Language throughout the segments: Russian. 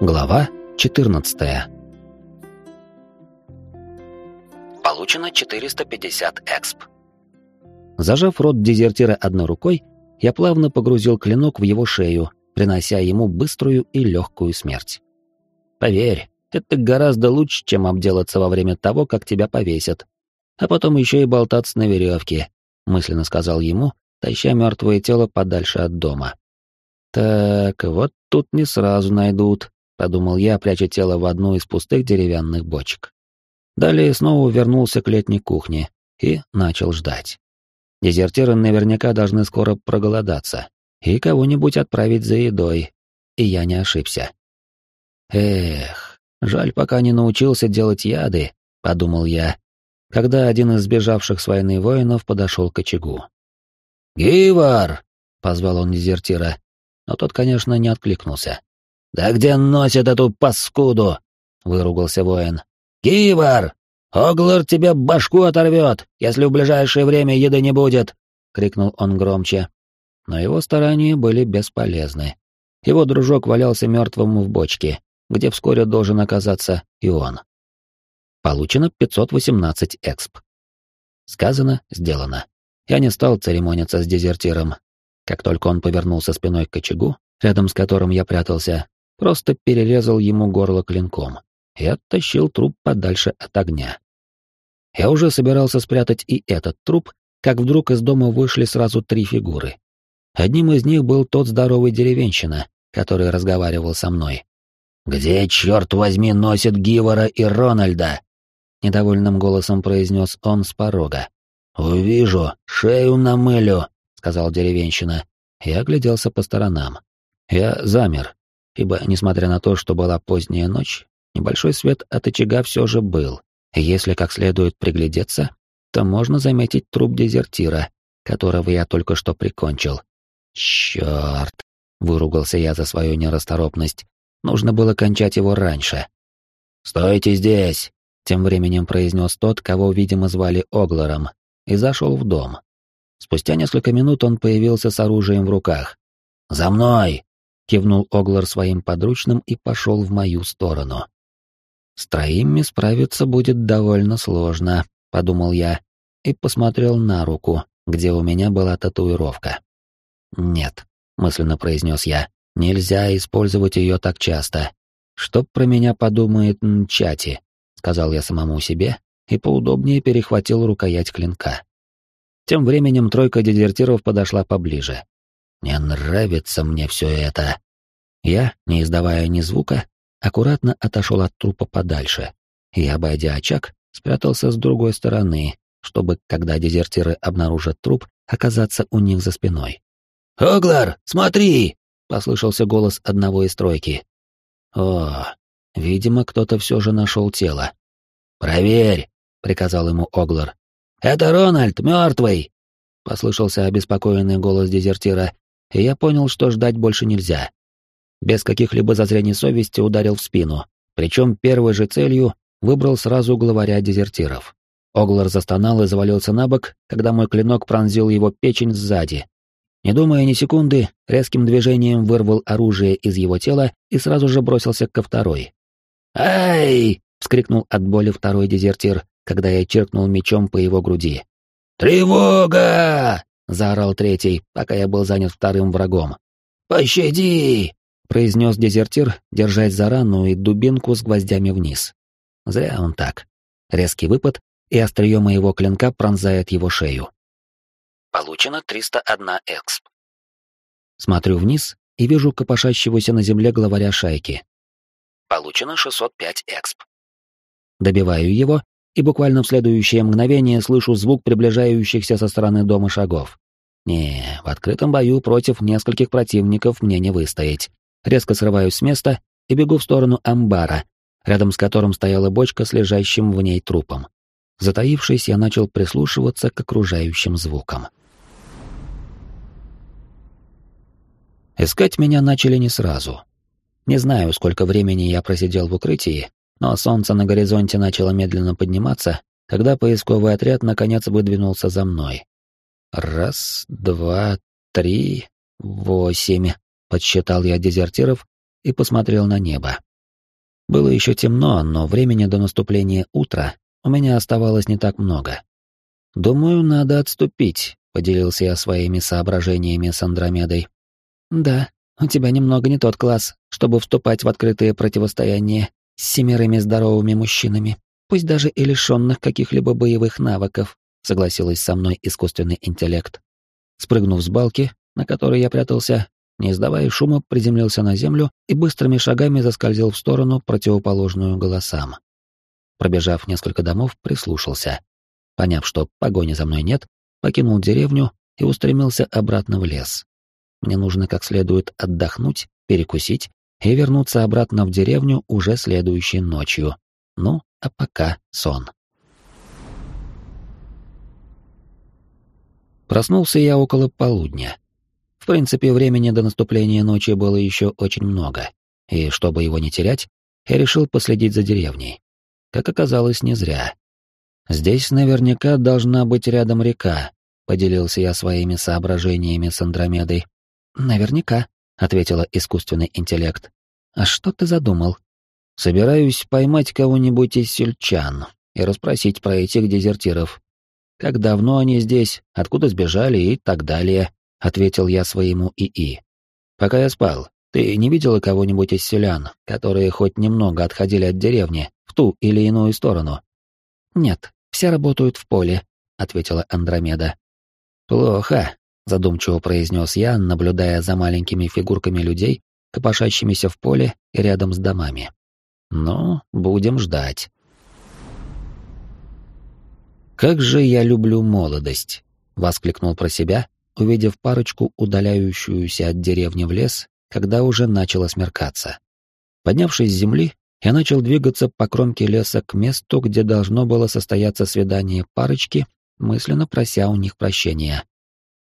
Глава 14. Получено 450 эксп. Зажав рот дезертира одной рукой, я плавно погрузил клинок в его шею, принося ему быструю и легкую смерть. Поверь, это гораздо лучше, чем обделаться во время того, как тебя повесят. А потом еще и болтаться на веревке, мысленно сказал ему, таща мертвое тело подальше от дома. Так, вот тут не сразу найдут, подумал я, пряча тело в одну из пустых деревянных бочек. Далее снова вернулся к летней кухне и начал ждать. Дезертиры наверняка должны скоро проголодаться и кого-нибудь отправить за едой, и я не ошибся. Эх, жаль, пока не научился делать яды, подумал я, когда один из сбежавших с войны воинов подошел к очагу. «Гивар!» — позвал он дезертира, но тот, конечно, не откликнулся. «Да где носит эту паскуду?» — выругался воин. «Кивар! Оглар тебе башку оторвет, если в ближайшее время еды не будет!» — крикнул он громче. Но его старания были бесполезны. Его дружок валялся мертвым в бочке, где вскоре должен оказаться и он. Получено 518 эксп. Сказано, сделано. Я не стал церемониться с дезертиром. Как только он повернулся спиной к очагу, рядом с которым я прятался, просто перерезал ему горло клинком и оттащил труп подальше от огня. Я уже собирался спрятать и этот труп, как вдруг из дома вышли сразу три фигуры. Одним из них был тот здоровый деревенщина, который разговаривал со мной. «Где, черт возьми, носит Гивора и Рональда?» Недовольным голосом произнес он с порога. «Увижу, шею намылю», — сказал деревенщина. Я огляделся по сторонам. Я замер, ибо, несмотря на то, что была поздняя ночь, небольшой свет от очага все же был, и если как следует приглядеться, то можно заметить труп дезертира, которого я только что прикончил. «Черт!» — выругался я за свою нерасторопность. Нужно было кончать его раньше. «Стойте здесь!» — тем временем произнес тот, кого, видимо, звали Оглером, и зашел в дом. Спустя несколько минут он появился с оружием в руках. «За мной!» кивнул Оглар своим подручным и пошел в мою сторону. С троими справиться будет довольно сложно, подумал я и посмотрел на руку, где у меня была татуировка. Нет, мысленно произнес я, нельзя использовать ее так часто. Что про меня подумает Нчати, сказал я самому себе и поудобнее перехватил рукоять клинка. Тем временем тройка дезертиров подошла поближе. Не нравится мне все это. Я, не издавая ни звука, аккуратно отошел от трупа подальше и, обойдя очаг, спрятался с другой стороны, чтобы, когда дезертиры обнаружат труп, оказаться у них за спиной. «Оглар, смотри!» — послышался голос одного из тройки. «О, видимо, кто-то все же нашел тело». «Проверь!» — приказал ему Оглар. «Это Рональд, мертвый!» — послышался обеспокоенный голос дезертира, и я понял, что ждать больше нельзя. Без каких-либо зазрений совести ударил в спину, причем первой же целью выбрал сразу главаря дезертиров. Оглар застонал и завалился на бок, когда мой клинок пронзил его печень сзади. Не думая ни секунды, резким движением вырвал оружие из его тела и сразу же бросился ко второй. «Ай!» — вскрикнул от боли второй дезертир, когда я черкнул мечом по его груди. «Тревога!» заорал третий, пока я был занят вторым врагом. «Пощади!» — произнес дезертир, держась за рану и дубинку с гвоздями вниз. Зря он так. Резкий выпад, и острие моего клинка пронзает его шею. Получено 301 эксп. Смотрю вниз и вижу копошащегося на земле главаря шайки. Получено 605 эксп. Добиваю его и буквально в следующее мгновение слышу звук приближающихся со стороны дома шагов. Не, в открытом бою против нескольких противников мне не выстоять. Резко срываюсь с места и бегу в сторону амбара, рядом с которым стояла бочка с лежащим в ней трупом. Затаившись, я начал прислушиваться к окружающим звукам. Искать меня начали не сразу. Не знаю, сколько времени я просидел в укрытии, но солнце на горизонте начало медленно подниматься, когда поисковый отряд наконец выдвинулся за мной. Раз, два, три, восемь. Подсчитал я дезертиров и посмотрел на небо. Было еще темно, но времени до наступления утра у меня оставалось не так много. «Думаю, надо отступить», — поделился я своими соображениями с Андромедой. «Да, у тебя немного не тот класс, чтобы вступать в открытое противостояние с семерыми здоровыми мужчинами, пусть даже и лишенных каких-либо боевых навыков», — согласилась со мной искусственный интеллект. Спрыгнув с балки, на которой я прятался, не издавая шума, приземлился на землю и быстрыми шагами заскользил в сторону, противоположную голосам. Пробежав несколько домов, прислушался. Поняв, что погони за мной нет, покинул деревню и устремился обратно в лес. Мне нужно как следует отдохнуть, перекусить и вернуться обратно в деревню уже следующей ночью. Ну, а пока сон. Проснулся я около полудня. В принципе, времени до наступления ночи было еще очень много, и чтобы его не терять, я решил последить за деревней. Как оказалось, не зря. Здесь наверняка должна быть рядом река, поделился я своими соображениями с Андромедой. Наверняка, ответила искусственный интеллект. А что ты задумал? Собираюсь поймать кого-нибудь из сельчан и расспросить про этих дезертиров. Как давно они здесь, откуда сбежали и так далее, ответил я своему ИИ. Пока я спал, ты не видела кого-нибудь из селян, которые хоть немного отходили от деревни в ту или иную сторону? Нет, все работают в поле, ответила Андромеда. Плохо, задумчиво произнес я, наблюдая за маленькими фигурками людей, копошащимися в поле и рядом с домами. Ну, будем ждать. Как же я люблю молодость, воскликнул про себя, увидев парочку, удаляющуюся от деревни в лес, когда уже начало смеркаться. Поднявшись с земли, я начал двигаться по кромке леса к месту, где должно было состояться свидание парочки, мысленно прося у них прощения.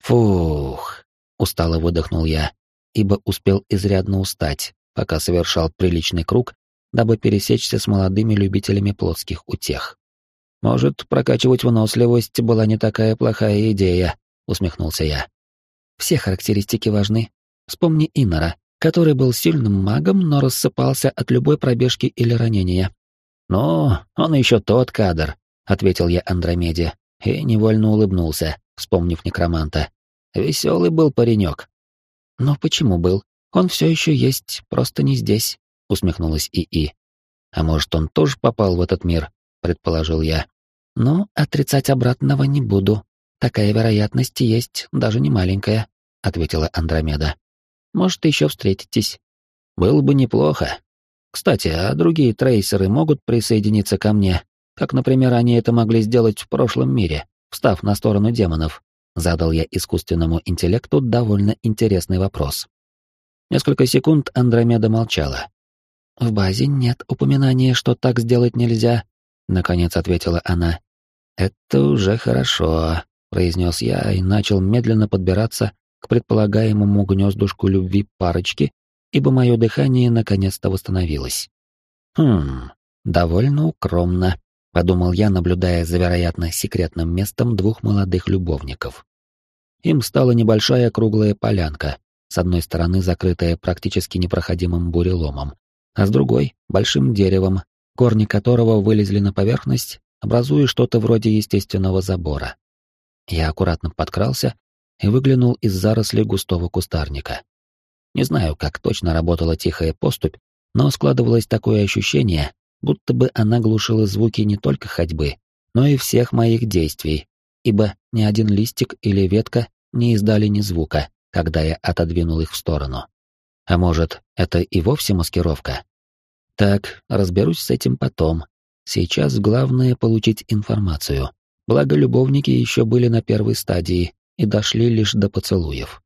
«Фух!» — устало выдохнул я, ибо успел изрядно устать, пока совершал приличный круг, дабы пересечься с молодыми любителями плотских утех. «Может, прокачивать выносливость была не такая плохая идея», — усмехнулся я. «Все характеристики важны. Вспомни Инора который был сильным магом, но рассыпался от любой пробежки или ранения. «Ну, он еще тот кадр», — ответил я Андромеде, и невольно улыбнулся, вспомнив некроманта. Веселый был паренек. «Но почему был? Он все еще есть, просто не здесь», — усмехнулась ИИ. «А может, он тоже попал в этот мир?» — предположил я. «Ну, отрицать обратного не буду. Такая вероятность есть, даже не маленькая», — ответила Андромеда. Может, еще встретитесь. Было бы неплохо. Кстати, а другие трейсеры могут присоединиться ко мне, как, например, они это могли сделать в прошлом мире, встав на сторону демонов? Задал я искусственному интеллекту довольно интересный вопрос. Несколько секунд Андромеда молчала. «В базе нет упоминания, что так сделать нельзя», — наконец ответила она. «Это уже хорошо», — произнес я и начал медленно подбираться к предполагаемому гнездушку любви парочки, ибо мое дыхание наконец-то восстановилось. «Хм, довольно укромно», — подумал я, наблюдая за вероятно секретным местом двух молодых любовников. Им стала небольшая круглая полянка, с одной стороны закрытая практически непроходимым буреломом, а с другой — большим деревом, корни которого вылезли на поверхность, образуя что-то вроде естественного забора. Я аккуратно подкрался и выглянул из зарослей густого кустарника. Не знаю, как точно работала тихая поступь, но складывалось такое ощущение, будто бы она глушила звуки не только ходьбы, но и всех моих действий, ибо ни один листик или ветка не издали ни звука, когда я отодвинул их в сторону. А может, это и вовсе маскировка? Так, разберусь с этим потом. Сейчас главное получить информацию. Благо, любовники еще были на первой стадии и дошли лишь до поцелуев.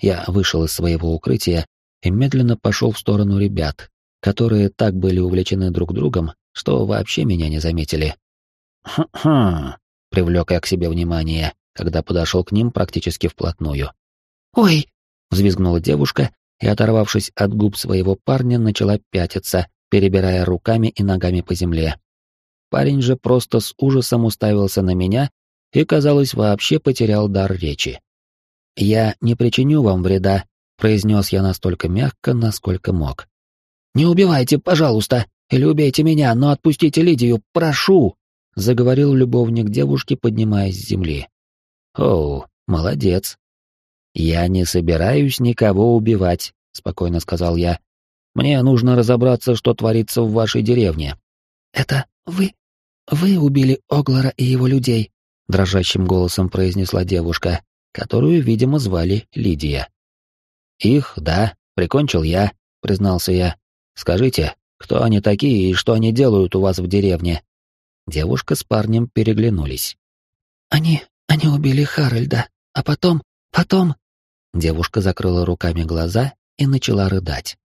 Я вышел из своего укрытия и медленно пошел в сторону ребят, которые так были увлечены друг другом, что вообще меня не заметили. «Хм-хм», — привлек я к себе внимание, когда подошел к ним практически вплотную. «Ой!» — взвизгнула девушка и, оторвавшись от губ своего парня, начала пятиться, перебирая руками и ногами по земле. Парень же просто с ужасом уставился на меня и, казалось, вообще потерял дар речи. «Я не причиню вам вреда», произнес я настолько мягко, насколько мог. «Не убивайте, пожалуйста, или убейте меня, но отпустите Лидию, прошу!» — заговорил любовник девушки, поднимаясь с земли. «Оу, молодец!» «Я не собираюсь никого убивать», — спокойно сказал я. «Мне нужно разобраться, что творится в вашей деревне». «Это вы? Вы убили Оглара и его людей?» — дрожащим голосом произнесла девушка, которую, видимо, звали Лидия. «Их, да, прикончил я», — признался я. «Скажите, кто они такие и что они делают у вас в деревне?» Девушка с парнем переглянулись. «Они... они убили Харальда, а потом... потом...» Девушка закрыла руками глаза и начала рыдать.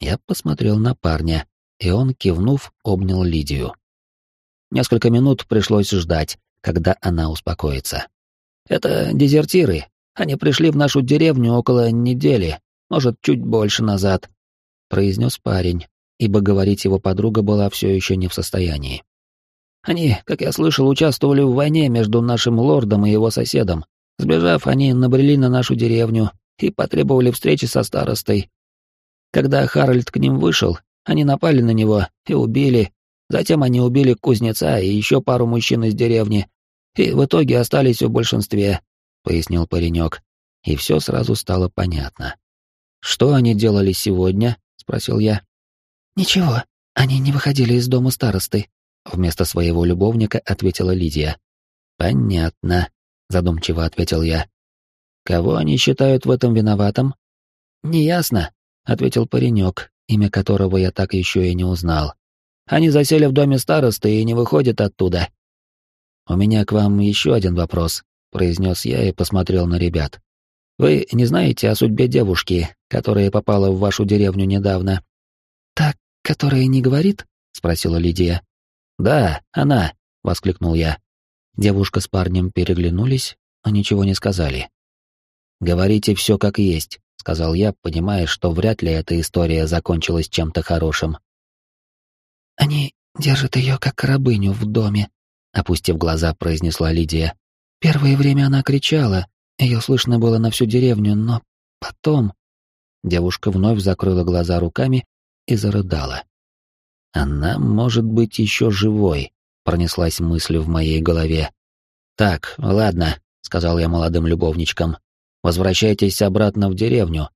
Я посмотрел на парня, и он, кивнув, обнял Лидию. Несколько минут пришлось ждать, когда она успокоится. «Это дезертиры. Они пришли в нашу деревню около недели, может, чуть больше назад», — произнес парень, ибо говорить его подруга была все еще не в состоянии. «Они, как я слышал, участвовали в войне между нашим лордом и его соседом. Сбежав, они набрели на нашу деревню и потребовали встречи со старостой. Когда Харальд к ним вышел, они напали на него и убили. Затем они убили кузнеца и еще пару мужчин из деревни, и в итоге остались в большинстве», — пояснил паренек, и все сразу стало понятно. «Что они делали сегодня?» — спросил я. «Ничего, они не выходили из дома старосты», — вместо своего любовника ответила Лидия. «Понятно», — задумчиво ответил я. «Кого они считают в этом виноватым?» «Неясно», — ответил паренек, имя которого я так еще и не узнал. «Они засели в доме старосты и не выходят оттуда». «У меня к вам еще один вопрос», — произнес я и посмотрел на ребят. «Вы не знаете о судьбе девушки, которая попала в вашу деревню недавно?» «Так, которая не говорит?» — спросила Лидия. «Да, она», — воскликнул я. Девушка с парнем переглянулись, но ничего не сказали. «Говорите все как есть», — сказал я, понимая, что вряд ли эта история закончилась чем-то хорошим. «Они держат ее как рабыню в доме», — опустив глаза, произнесла Лидия. «Первое время она кричала, ее слышно было на всю деревню, но потом...» Девушка вновь закрыла глаза руками и зарыдала. «Она может быть еще живой», пронеслась мысль в моей голове. «Так, ладно», — сказал я молодым любовничкам, — «возвращайтесь обратно в деревню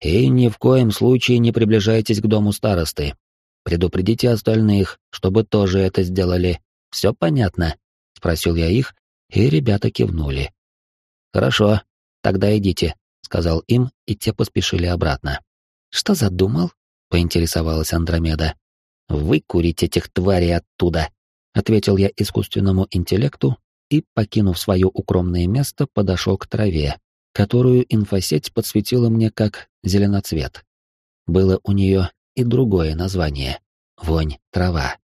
и ни в коем случае не приближайтесь к дому старосты. Предупредите остальных, чтобы тоже это сделали. Все понятно?» — спросил я их, и ребята кивнули. «Хорошо, тогда идите», — сказал им, и те поспешили обратно. «Что задумал?» — поинтересовалась Андромеда. «Выкурить этих тварей оттуда», ответил я искусственному интеллекту и, покинув свое укромное место, подошел к траве, которую инфосеть подсветила мне как зеленоцвет. Было у нее и другое название — вонь трава.